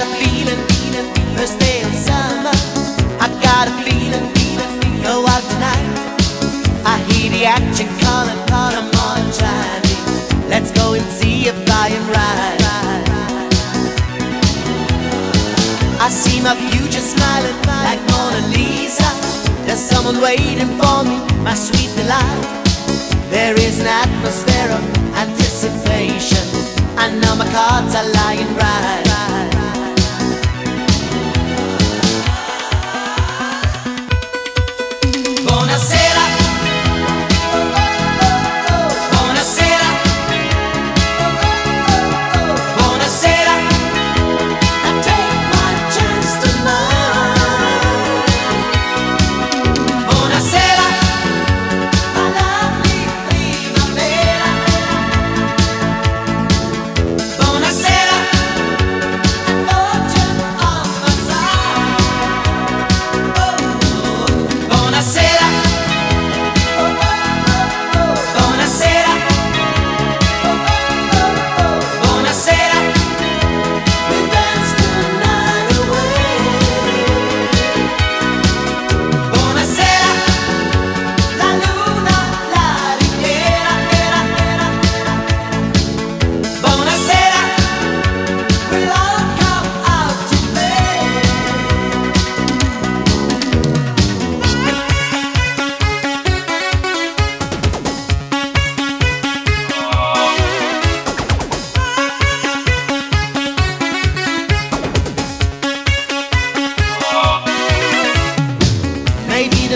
Got a feeling, feeling, first day of summer. I got a feeling, feeling, go out tonight. I hear the action calling, calling, come on, Johnny. Let's go and see if I am right. I see my future smiling like Mona Lisa. There's someone waiting for me, my sweet delight. There is an atmosphere of anticipation. I know my cards are lying right.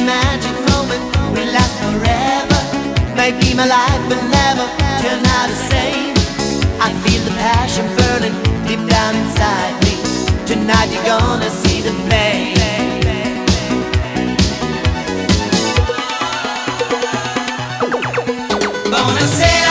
magic moment will last forever. Maybe my life will never turn out the same. I feel the passion burning deep down inside me. Tonight you're gonna see the flame. Buonasera.